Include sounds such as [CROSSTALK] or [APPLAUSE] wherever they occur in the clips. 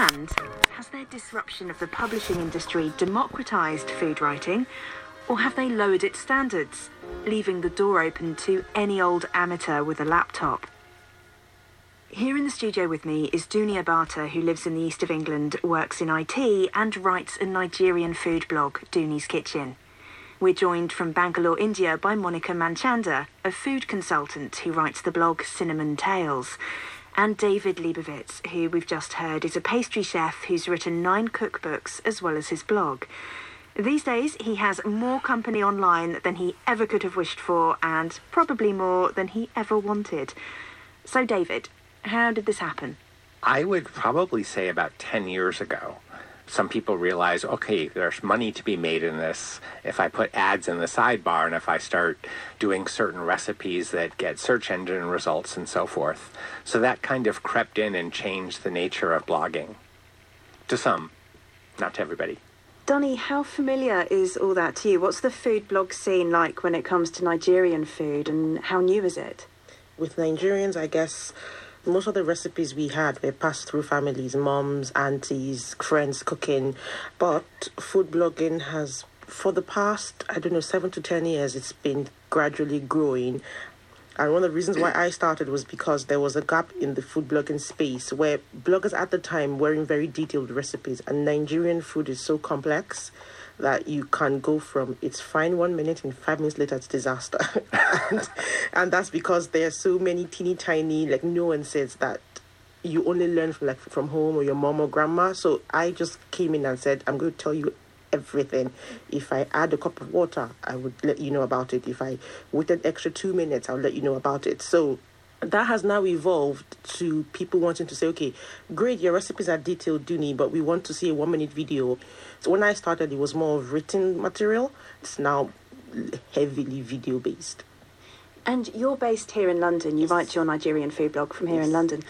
And has their disruption of the publishing industry democratized food writing, or have they lowered its standards, leaving the door open to any old amateur with a laptop? Here in the studio with me is Dunni Obata, who lives in the east of England, works in IT, and writes a Nigerian food blog, Dooney's Kitchen. We're joined from Bangalore, India by Monica Manchanda, a food consultant who writes the blog Cinnamon Tales, and David Lebovitz, who we've just heard is a pastry chef who's written nine cookbooks as well as his blog. These days, he has more company online than he ever could have wished for, and probably more than he ever wanted. So, David, how did this happen? I would probably say about 10 years ago some people realize, okay, there's money to be made in this if I put ads in the sidebar and if I start doing certain recipes that get search engine results and so forth. So that kind of crept in and changed the nature of blogging. To some, not to everybody. Dooney, how familiar is all that to you? What's the food blog scene like when it comes to Nigerian food and how new is it? With Nigerians, I guess most of the recipes we had were passed through families, moms, aunties, friends cooking. But food blogging has, for the past, I don't know, seven to ten years, it's been gradually growing. And one of the reasons why I started was because there was a gap in the food blogging space where bloggers at the time were in very detailed recipes, and Nigerian food is so complex that you can go from it's fine one minute and five minutes later it's disaster. [LAUGHS] And, and that's because there are so many teeny tiny like nuances that you only learn from like from home or your mom or grandma. So i just came in and said i'm going to tell you everything. If i add a cup of water i would let you know about it. If i waited an extra two minutes i'll let you know about it. So that has now evolved to people wanting to say, okay, great, your recipes are detailed, Dooney, but we want to see a one minute video. So when I started, it was more written material. It's now heavily video based. And you're based here in London. You yes. write your Nigerian food blog from here yes. in London.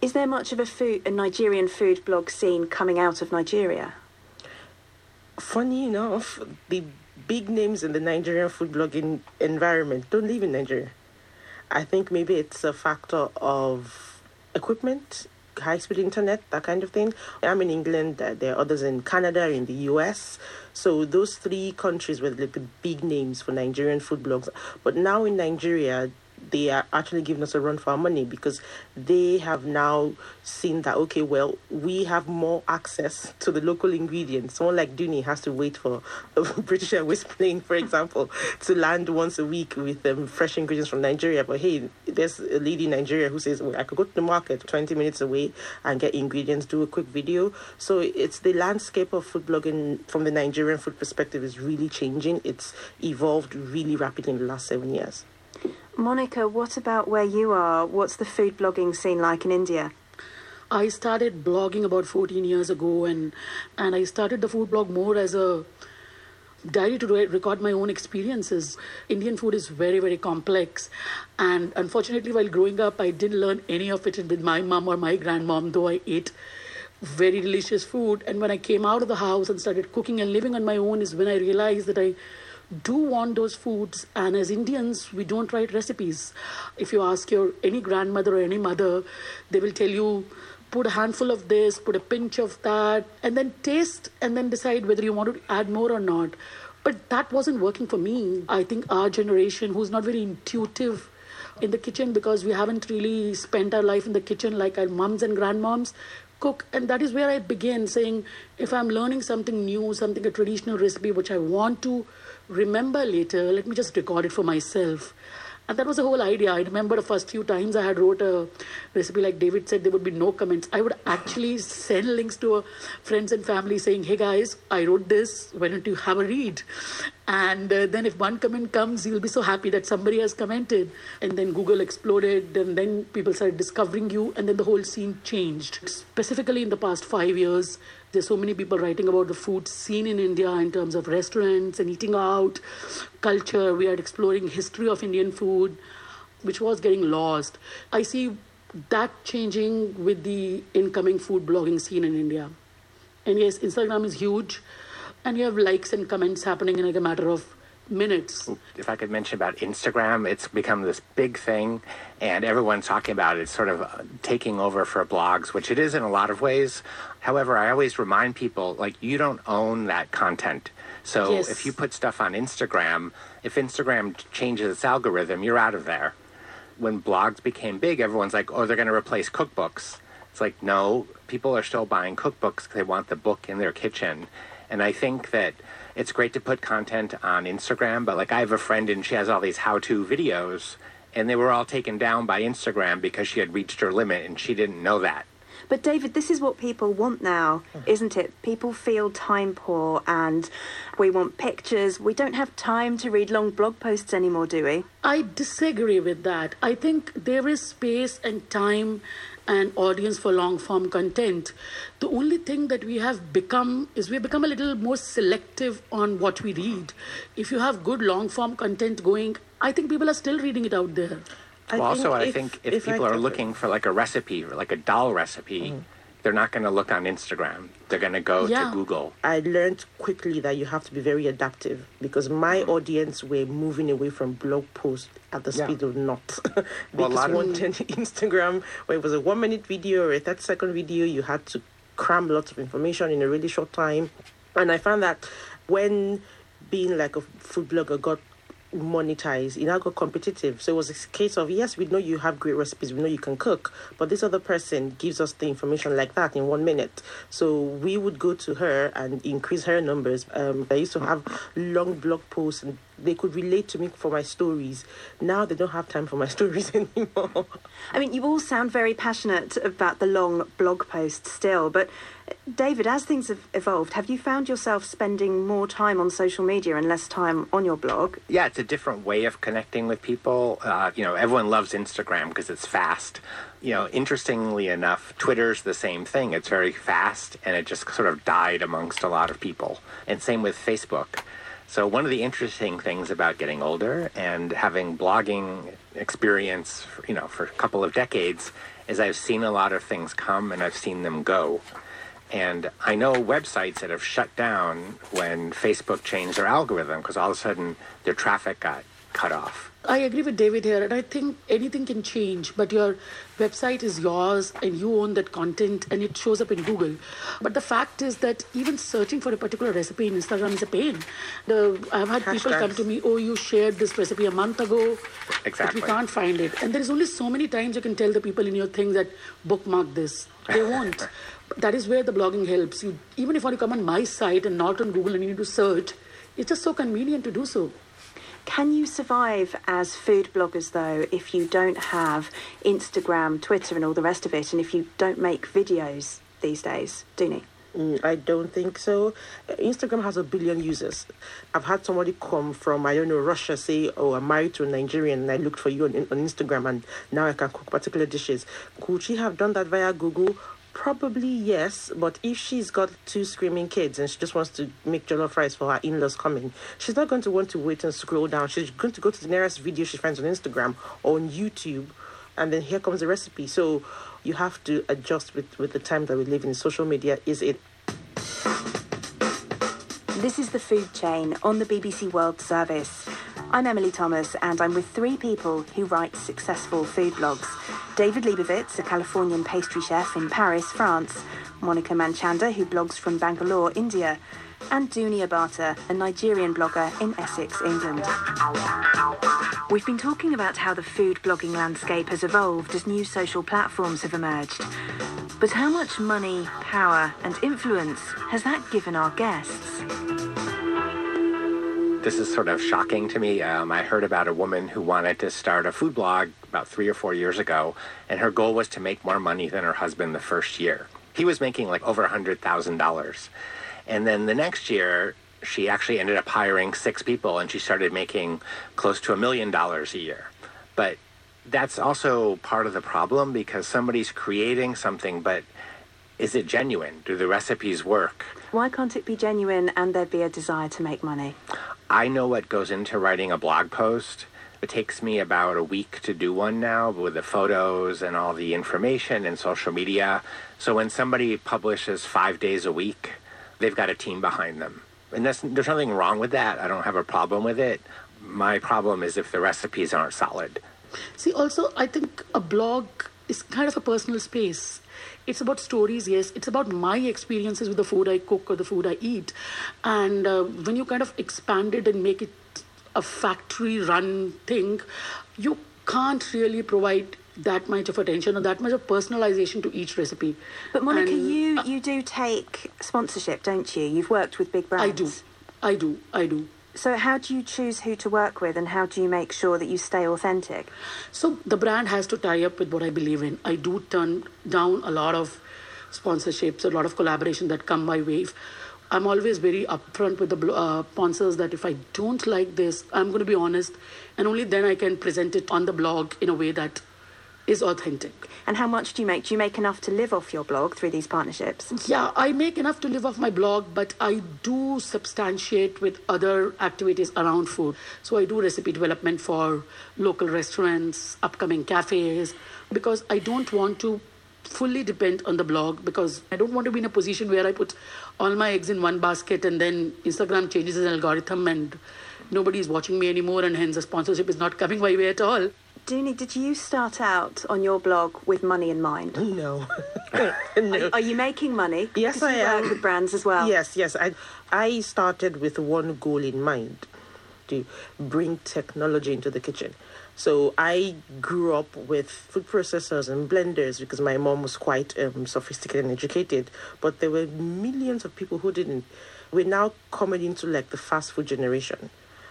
Is there much of a food, a Nigerian food blog scene coming out of Nigeria? Funny enough, the big names in the Nigerian food blogging environment don't live in Nigeria. I think maybe it's a factor of equipment, high speed internet, that kind of thing. I'm in England, there are others in Canada, in the US. So those three countries were like the big names for Nigerian food blogs. But now in Nigeria, they are actually giving us a run for our money because they have now seen that okay well we have more access to the local ingredients. Someone like Dooney has to wait for a [LAUGHS] British Airways plane for example to land once a week with um, fresh ingredients from Nigeria. But hey there's a lady in Nigeria who says well, I could go to the market 20 minutes away and get ingredients do a quick video. So it's the landscape of food blogging from the Nigerian food perspective is really changing. It's evolved really rapidly in the last seven years Monica, what about where you are? What's the food blogging scene like in India? I started blogging about 14 years ago, and and I started the food blog more as a diary to record my own experiences. Indian food is very, very complex. And unfortunately, while growing up, I didn't learn any of it with my mom or my grandmom, though I ate very delicious food. And when I came out of the house and started cooking and living on my own, is when I realized that I do want those foods and as indians we don't write recipes. If you ask your any grandmother or any mother they will tell you put a handful of this put a pinch of that and then taste and then decide whether you want to add more or not. But that wasn't working for me. I think our generation who's not very intuitive in the kitchen because we haven't really spent our life in the kitchen like our moms and grandmoms cook. And that is where i began saying if i'm learning something new something a traditional recipe which i want to remember later, let me just record it for myself. And that was the whole idea. I remember the first few times I had wrote a recipe like David said, there would be no comments. I would actually send links to friends and family saying, hey guys, I wrote this. Why don't you have a read? And uh, then if one comment comes, you'll be so happy that somebody has commented. And then Google exploded, and then people started discovering you, and then the whole scene changed. Specifically in the past five years, there's so many people writing about the food scene in India in terms of restaurants and eating out, culture. We are exploring history of Indian food, which was getting lost. I see that changing with the incoming food blogging scene in India. And yes, Instagram is huge, and you have likes and comments happening in like a matter of minutes. If I could mention about Instagram, it's become this big thing, and everyone's talking about it. It's sort of uh, taking over for blogs, which it is in a lot of ways. However, I always remind people like you don't own that content. So Yes. if you put stuff on Instagram, if Instagram changes its algorithm, you're out of there. When blogs became big, everyone's like, oh, they're going to replace cookbooks. It's like, no, people are still buying cookbooks 'cause they want the book in their kitchen. And I think that it's great to put content on Instagram, but like I have a friend and she has all these how to videos, and they were all taken down by Instagram because she had reached her limit and she didn't know that. But David, this is what people want now, isn't it? People feel time poor and we want pictures. We don't have time to read long blog posts anymore, do we? I disagree with that. I think there is space and time and audience for long form content. The only thing that we have become is we've become a little more selective on what we read. If you have good long form content going, I think people are still reading it out there. well, also, I if- think if, I people are could- looking for like a recipe or like a dal recipe, mm-hmm. They're not going to look on Instagram. They're going to go Yeah. to Google. I learned quickly that you have to be very adaptive because my mm. audience were moving away from blog posts at the Yeah. speed of not. [LAUGHS] Well, a because lot of- wanted [LAUGHS] Instagram, where it was a one minute video or a 30 second video, you had to cram lots of information in a really short time. And I found that when being like a food blogger got monetized, it now got competitive. So it was a case of yes, we know you have great recipes, we know you can cook, but this other person gives us the information like that in one minute. So we would go to her and increase her numbers. Um, I used to have long blog posts and they could relate to me for my stories. Now they don't have time for my [LAUGHS] stories anymore. I mean, you all sound very passionate about the long blog posts still, but David, as things have evolved, have you found yourself spending more time on social media and less time on your blog? Yeah, it's a different way of connecting with people. Uh, you know, everyone loves Instagram because it's fast. You know, interestingly enough, Twitter's the same thing. It's very fast and it just sort of died amongst a lot of people. And same with Facebook. So, one of the interesting things about getting older and having blogging experience, you know, for a couple of decades is I've seen a lot of things come and I've seen them go. And I know websites that have shut down when Facebook changed their algorithm because all of a sudden their traffic got cut off. I agree with David here, and I think anything can change, but your website is yours and you own that content and it shows up in Google. But the fact is that even searching for a particular recipe in Instagram is a pain. The, I've had people come to me, oh, you shared this recipe a month ago, Exactly. but we can't find it. And there's only so many times you can tell the people in your thing that bookmark this. They won't. [LAUGHS] that is where the blogging helps. You, even if you want come on my site and not on Google and you need to search, it's just so convenient to do so. Can you survive as food bloggers though if you don't have Instagram, Twitter, and all the rest of it, and if you don't make videos these days, Dooney? Mm, I don't think so. Uh, Instagram has a billion users. I've had somebody come from, I don't know, Russia say, Oh, I'm married to a Nigerian and I looked for you on, on Instagram and now I can cook particular dishes. Could she have done that via Google? Probably yes, but if she's got two screaming kids and she just wants to make jollof rice for her in laws coming, she's not going to want to wait and scroll down. She's going to go to the nearest video she finds on Instagram or on YouTube and then here comes the recipe. So you have to adjust with, with the time that we live in. Social media is it. This is The Food Chain on the BBC World Service. I'm Emily Thomas, and I'm with three people who write successful food blogs. David Lebovitz, a Californian pastry chef in Paris, France. Monica Manchanda, who blogs from Bangalore, India. And Dunni Obata, a Nigerian blogger in Essex, England. We've been talking about how the food blogging landscape has evolved as new social platforms have emerged. But how much money, power, and influence has that given our guests? This is sort of shocking to me. Um, I heard about a woman who wanted to start a food blog about three or four years ago, and her goal was to make more money than her husband the first year. He was making like over a $100,000. And then the next year, she actually ended up hiring six people and she started making close to a million dollars a year. But that's also part of the problem because somebody's creating something, but is it genuine? Do the recipes work? Why can't it be genuine and there be a desire to make money? I know what goes into writing a blog post. It takes me about a week to do one now with the photos and all the information and social media. So when somebody publishes five days a week, they've got a team behind them. And there's nothing wrong with that. I don't have a problem with it. My problem is if the recipes aren't solid. See, also, I think a blog is kind of a personal space. It's about stories, yes. It's about my experiences with the food I cook or the food I eat. And uh, when you kind of expand it and make it a factory run thing, you can't really provide that much of attention or that much of personalization to each recipe. But Monica, And you you do take sponsorship, don't you? You've worked with big brands. I do. I do. I do. So how do you choose who to work with, and how do you make sure that you stay authentic? So the brand has to tie up with what I believe in. I do turn down a lot of sponsorships, a lot of collaboration that come my way. I'm always very upfront with the uh, sponsors that if I don't like this, I'm going to be honest, and only then I can present it on the blog in a way that is authentic. And how much do you make? Do you make enough to live off your blog through these partnerships? Yeah, I make enough to live off my blog, but I do substantiate with other activities around food. So I do recipe development for local restaurants, upcoming cafes, because I don't want to fully depend on the blog because I don't want to be in a position where I put all my eggs in one basket and then Instagram changes its algorithm and nobody is watching me anymore and hence the sponsorship is not coming my way at all. Dooney, did you start out on your blog with money in mind? No. Are, [LAUGHS] no. are you making money? Yes, I work am. with brands as well. Yes, yes. I I started with one goal in mind to bring technology into the kitchen. So I grew up with food processors and blenders because my mom was quite um, sophisticated and educated, but there were millions of people who didn't. We're now coming into like the fast food generation.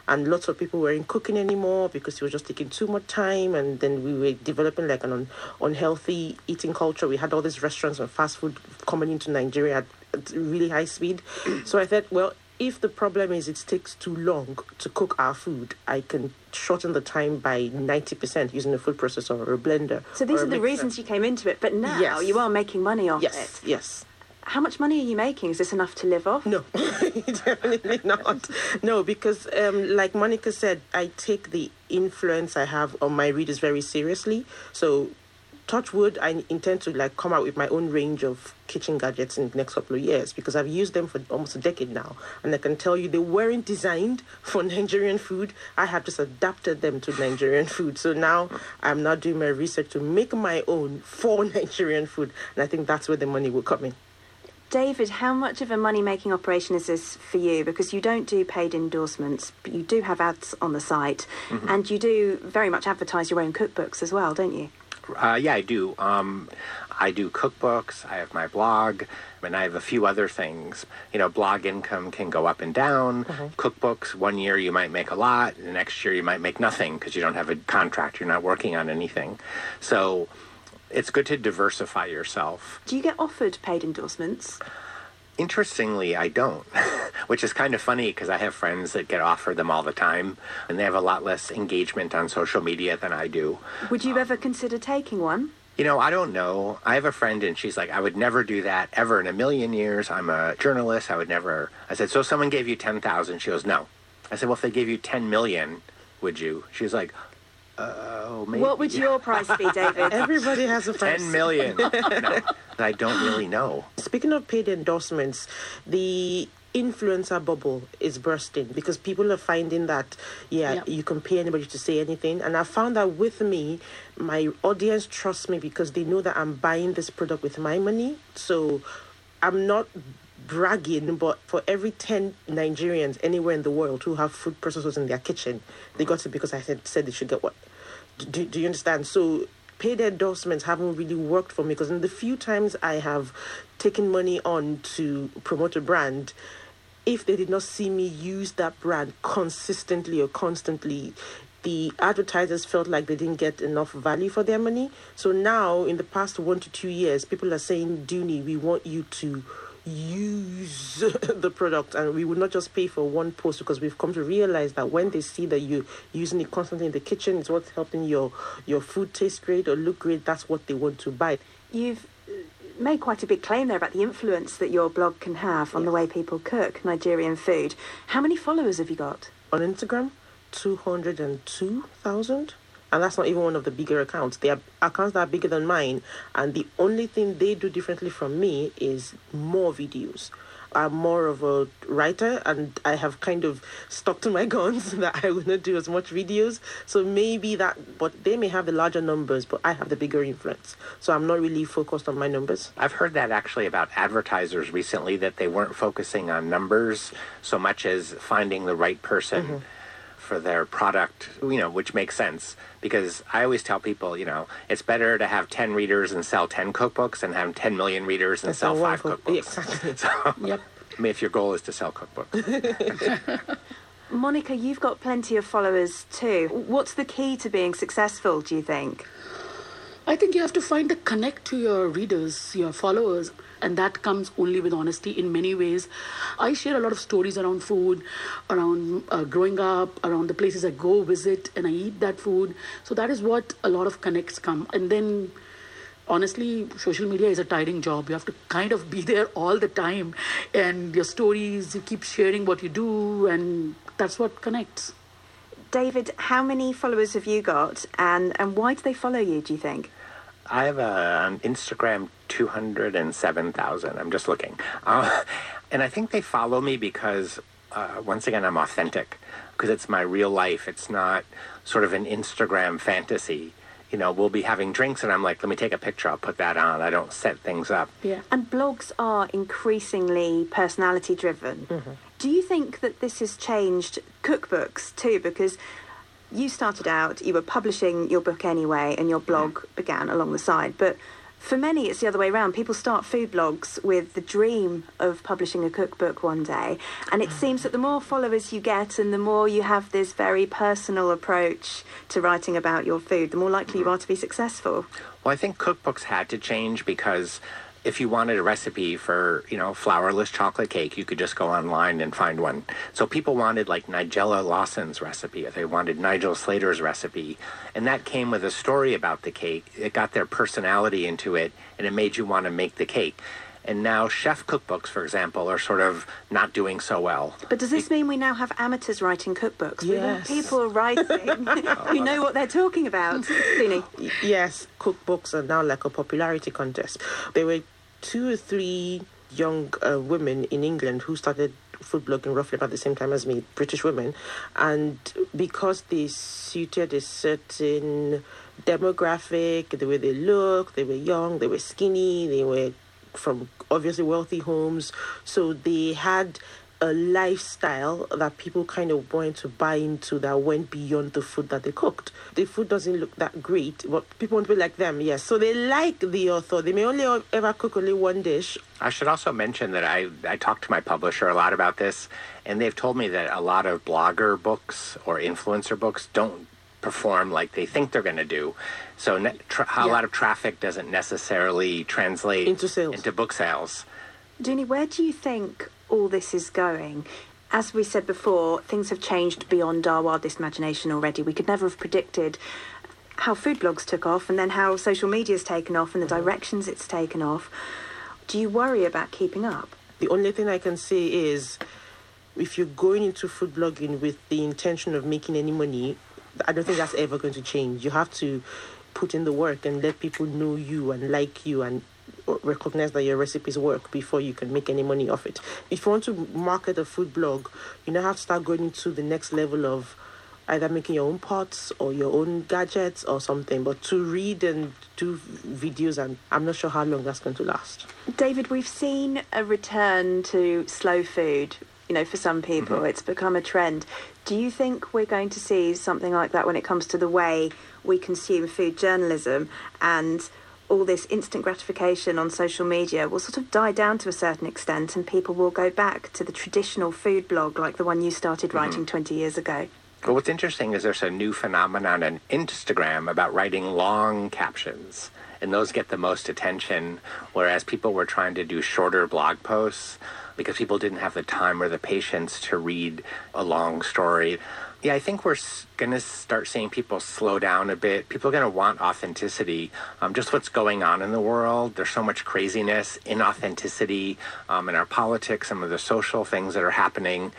And lots of people weren't cooking anymore because it was just taking too much time. And then we were developing like an un- unhealthy eating culture. We had all these restaurants and fast food coming into Nigeria at, at really high speed. so I thought, well, if the problem is it takes too long to cook our food, I can shorten the time by 90% using a food processor or a blender. So these are the mixer. reasons you came into it, but now Yes. you are making money off Yes, it. yes. How much money are you making? Is this enough to live off? No, [LAUGHS] definitely not. No, because um, like Monica said, I take the influence I have on my readers very seriously. So, touch wood, I intend to like come out with my own range of kitchen gadgets in the next couple of years because I've used them for almost a decade now, and I can tell you they weren't designed [LAUGHS] for Nigerian food. I have just adapted them to Nigerian [LAUGHS] food. So now I'm now doing my research to make my own for Nigerian food, and I think that's where the money will come in. David, how much of a money making operation is this for you? Because you don't do paid endorsements, but you do have ads on the site, Mm-hmm. and you do very much advertise your own cookbooks as well, don't you? Uh, yeah, I do. Um, I do cookbooks. I have my blog, and I have a few other things. You know, blog income can go up and down. Cookbooks, one year you might make a lot, the next year you might make nothing because you don't have a contract. You're not working on anything. So it's good to diversify yourself. Do you get offered paid endorsements? Interestingly, I don't, [LAUGHS] which is kind of funny because I have friends that get offered them all the time, and they have a lot less engagement on social media than I do. Would you um, ever consider taking one? You know, I don't know. I have a friend and she's like, I would never do that ever in a million years. I'm a journalist. I would never. I said, so someone gave you 10,000. She goes, no. I said, well, if they gave you 10 million, would you? She's like, Uh, oh, maybe. What would your price be, David? [LAUGHS] Everybody has a price. 10 million. [LAUGHS] no, I don't really know. Speaking of paid endorsements, the influencer bubble is bursting because people are finding that yeah, Yeah. you can pay anybody to say anything and i found that with me my audience trusts me because they know that i'm buying this product with my money so i'm not bragging but for every 10 nigerians anywhere in the world who have food processors in their kitchen they got it because i said said they should get what do, do you understand? So paid endorsements haven't really worked for me because in the few times I have taken money on to promote a brand, if they did not see me use that brand consistently or constantly, the advertisers felt like they didn't get enough value for their money. So now, in the past one to two years, people are saying, Dooney, we want you to use [LAUGHS] the product and we would not just pay for one post because we've come to realize that when they see that you're using it constantly in the kitchen it's what's helping your your food taste great or look great that's what they want to buy You've made quite a big claim there about the influence that your blog can have on the way people cook Nigerian food. How many followers have you got? on instagram 202000 and that's not even one of the bigger accounts they are accounts that are bigger than mine and the only thing they do differently from me is more videos I'm more of a writer and I have kind of stuck to my [LAUGHS] guns that I will not do as much videos. So maybe that, but they may have the larger numbers, but I have the bigger influence. So I'm not really focused on my numbers. I've heard that actually about advertisers recently that they weren't focusing on numbers so much as finding the right person. Mm-hmm for their product, you know, which makes sense because I always tell people, you know, it's better to have 10 readers and sell 10 cookbooks than have 10 million readers and That's sell five cookbooks. Exactly. [LAUGHS] So, yep. I mean, if your goal is to sell cookbooks. [LAUGHS] Monica, you've got plenty of followers too. What's the key to being successful, do you think? I think you have to find a connect to your readers, your followers and that comes only with honesty in many ways. I share a lot of stories around food, around uh, growing up, around the places I go visit, and I eat that food. So that is what a lot of connects come. And then honestly, social media is a tiring job. You have to kind of be [LAUGHS] there all the time, and your stories, you keep sharing what you do, and that's what connects. David, how many followers have you got, and, and why do they follow you, do you think? I have a, on Instagram 207,000. I'm just looking. Uh, and I think they follow me because, uh, once again, I'm authentic because it's my real life. It's not sort of an Instagram fantasy. You know, we'll be having drinks and I'm like, let me take a picture. I'll put that on. I don't set things up. Yeah. And blogs are increasingly personality driven. Mm-hmm. Do you think that this has changed cookbooks too? Because you started out, you were publishing your book anyway, and your blog began along the side. But for many, it's the other way around. People start food blogs with the dream of publishing a cookbook one day. And it seems that the more followers you get and the more you have this very personal approach to writing about your food, the more likely you mm. are to be successful. Well, I think cookbooks had to change because if you wanted a recipe for, you know, flourless chocolate cake, you could just go online and find one. So people wanted like Nigella Lawson's recipe, or they wanted Nigel Slater's recipe. And that came with a story about the cake. It got their personality into it, and it made you want to make the cake. And now chef cookbooks, for example, are sort of not doing so well. But does this mean we now have amateurs writing cookbooks? Yes. people writing [LAUGHS] who know what they're talking about. Yes, cookbooks are now like a popularity contest. They were two or three young uh, women in England who started food blogging roughly about the same time as me, British women, and because they suited a certain demographic, the way they look, they were young, they were skinny, they were from obviously wealthy homes, so they had a lifestyle that people kind of wanted to buy into that went beyond the food that they cooked. The food doesn't look that great, but people want to be like them, yes. So they like the author. They may only ever cook only one dish. I should also mention that I, I talked to my publisher a lot about this, and they've told me that a lot of blogger books or influencer books don't perform like they think they're going to do. So ne- tra- yeah. a lot of traffic doesn't necessarily translate into sales, into book sales. Dooney, where do you think all this is going. As we said before, things have changed beyond our wildest imagination already. We could never have predicted how food blogs took off and then how social media's taken off and the mm-hmm. directions it's taken off. Do you worry about keeping up? The only thing I can say is if you're going into food blogging with the intention of making any money, I don't think that's ever going to change. You have to put in the work and let people know you and like you and recognize that your recipes work before you can make any money off it. If you want to market a food blog, you now have to start going to the next level of either making your own pots or your own gadgets or something. But to read and do videos, and I'm not sure how long that's going to last. David, we've seen a return to slow food. You know, for some people, mm-hmm. it's become a trend. Do you think we're going to see something like that when it comes to the way we consume food journalism and all this instant gratification on social media will sort of die down to a certain extent and people will go back to the traditional food blog like the one you started mm-hmm. writing mm-hmm. 20 years ago. Well, what's interesting is there's a new phenomenon on Instagram about writing long captions, and those get the most attention, whereas people were trying to do shorter blog posts because people didn't have the time or the patience to read a long story. Yeah, I think we're going to start seeing people slow down a bit. People are going to want authenticity. Um, just what's going on in the world. There's so much craziness, inauthenticity um, in our politics, some of the social things that are happening.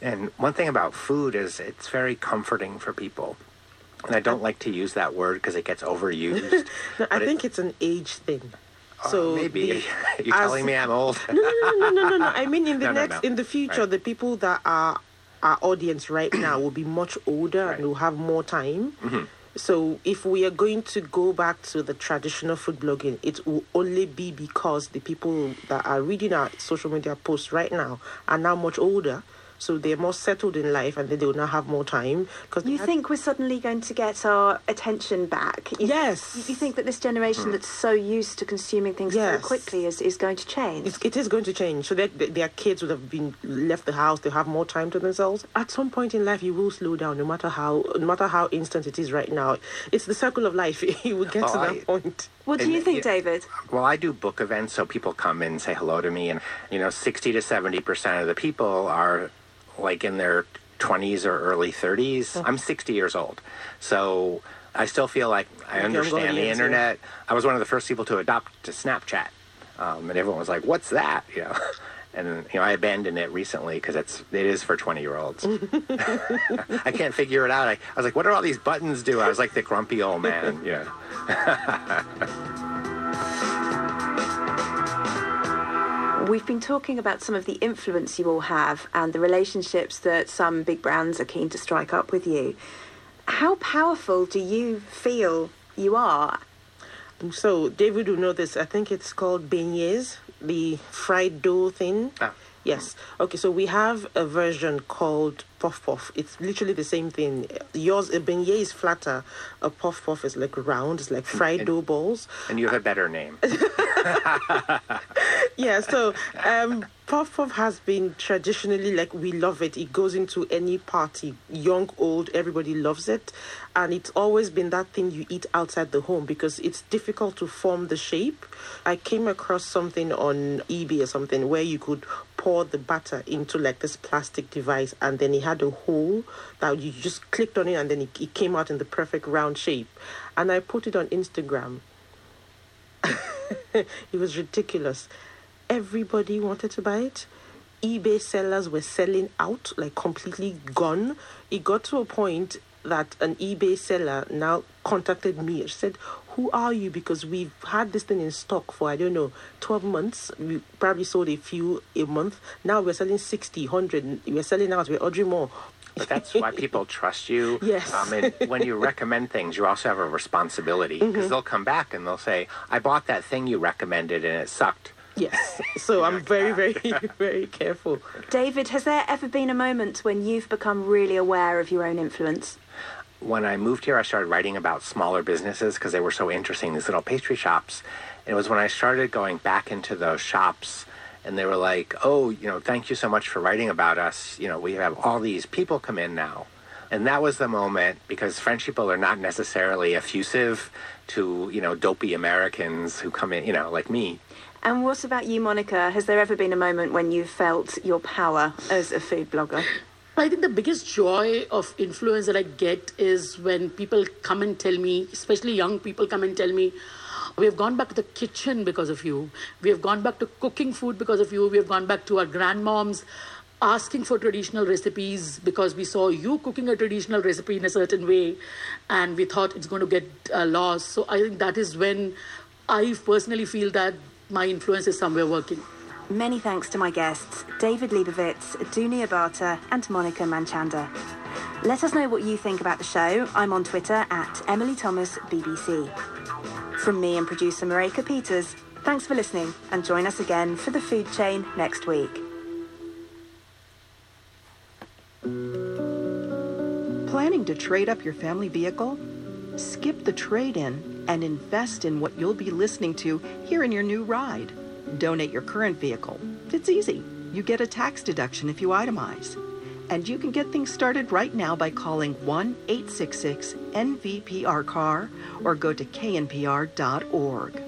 And one thing about food is it's very comforting for people. And I don't like to use that word because it gets overused. [LAUGHS] no, I think it, it's an age thing. So Maybe. the- [LAUGHS] you as- telling me I'm old? no, no, no, no, no, no, no. I mean, in [LAUGHS] the No, next, in the future, Right. the people that are our audience right now will be much older Right. and will have more time. Mm-hmm. So if we are going to go back to the traditional food blogging, it will only be because the people that are reading our social media posts right now are now much older. So they're more settled in life and they will now have more time. Because You think we're suddenly going to get our attention back? You, Yes. You think that this generation mm. that's so used to consuming things so quickly is, is going to change? It's, it is going to change. So that that their kids would have been left the house. They have more time to themselves. At some point in life, you will slow down, no matter how, no matter how instant it is right now. It's the circle of life. [LAUGHS] you will get to Oh, that I- point. what do And, you think, yeah. David? Well, I do book events, so people come in and say hello to me, and you know, sixty to seventy percent of the people are like in their twenties or early 30s. Oh. I'm sixty years old, so I still feel like I younger understand the yeah. internet. I was one of the first people to adopt to Snapchat, um, and everyone was like, "What's that?" You know. [LAUGHS] And you know, I abandoned it recently because it's it is for twenty year olds. [LAUGHS] I can't figure it out. I, I was like, "What do all these buttons do?" I was like the grumpy old man. You [LAUGHS] We've been talking about some of the influence you all have and the relationships that some big brands are keen to strike up with you. How powerful do you feel you are? So David will know this. I think it's called beignets, the fried dough thing. Ah. Yes. Okay. So we have a version called puff puff. It's literally the same thing. Yours, a beignet is flatter. A puff puff is like round. It's like fried and- dough balls. And you have a better name. [LAUGHS] [LAUGHS] yeah, so um, Puff Puff has been traditionally like we love it. It goes into any party, young, old, everybody loves it. And it's always been that thing you eat outside the home because it's difficult to form the shape. I came across something on eBay or something where you could pour the batter into like this plastic device and then it had a hole that you just clicked on it and then it, it came out in the perfect round shape. And I put it on Instagram [LAUGHS] it was ridiculous. Everybody wanted to buy it. eBay sellers were selling out, like completely gone. It got to a point that an eBay seller now contacted me and said, Who are you? Because we've had this thing in stock for, I don't know, 12 months. We probably sold a few a month. Now we're selling 60, 100. We're selling out. We're ordering more. But that's why people trust you. [LAUGHS] Yes. Um, and when you recommend things, you also have a responsibility because Mm-hmm. they'll come back and they'll say, "I bought that thing you recommended and it sucked." Yes. [LAUGHS] So I'm very, very, [LAUGHS] very careful. David, has there ever been a moment when you've become really aware of your own influence? When I moved here, I started writing about smaller businesses because they were so interesting. These little pastry shops. And it was when I started going back into those shops and they were like, "Oh, you know, thank you so much for writing about us. You know, we have all these people come in now." And that was the moment because French people are not necessarily effusive to, you know, dopey Americans who come in, you know, like me. And what about you, Monica? Has there ever been a moment when you felt your power as a food blogger? I think the biggest joy of influence that I get is when people come and tell me, especially young people come and tell me, we have gone back to the kitchen because of you. We have gone back to cooking food because of you. We have gone back to our grandmoms asking for traditional recipes because we saw you cooking a traditional recipe in a certain way and we thought it's going to get uh, lost. So I think that is when I personally feel that my influence is somewhere working. Many thanks to my guests, David Lebovitz, Dunni Obata, and Monica Manchanda. Let us know what you think about the show. I'm on Twitter at Emily Thomas BBC. From me and producer Marijke Peters, thanks for listening and join us again for the food chain next week. Planning to trade up your family vehicle? Skip the trade in and invest in what you'll be listening to here in your new ride. Donate your current vehicle. It's easy. You get a tax deduction if you itemize. And you can get things started right now by calling 1 866 NVPR CAR or go to knpr.org.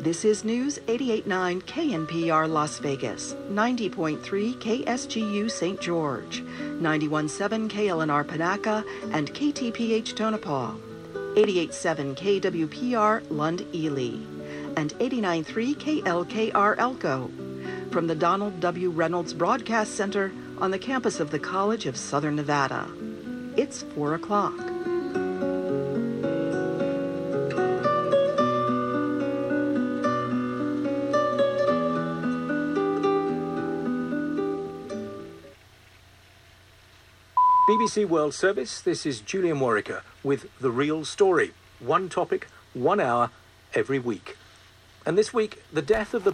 This is News 889 KNPR Las Vegas, 90.3 KSGU St. George, 91.7 KLNR Panaca, and KTPH Tonopah, 88.7 KWPR Lund Ely, and 89.3 KLKR Elko from the Donald W. Reynolds Broadcast Center on the campus of the College of Southern Nevada. It's 4 o'clock. BBC World Service, this is Julian Worricker with The Real Story. One topic, one hour, every week. And this week, the death of the